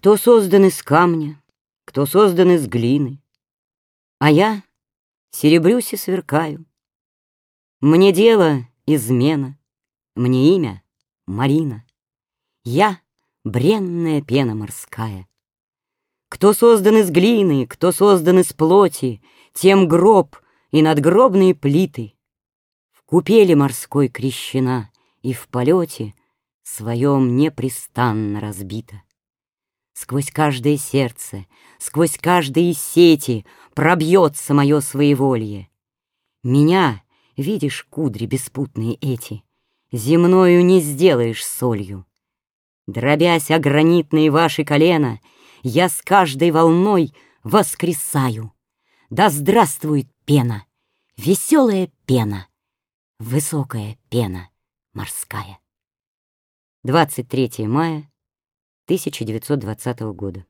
Кто создан из камня, кто создан из глины, А я серебрюсь и сверкаю. Мне дело измена, мне имя Марина. Я — бренная пена морская. Кто создан из глины, кто создан из плоти, Тем гроб и надгробные плиты. В купели морской крещена и в полете Своем непрестанно разбита. Сквозь каждое сердце, сквозь каждые сети Пробьется мое своеволье. Меня, видишь, кудри беспутные эти, Земною не сделаешь солью. Дробясь о гранитные ваши колена, Я с каждой волной воскресаю. Да здравствует пена, веселая пена, Высокая пена морская. 23 мая 1920 года.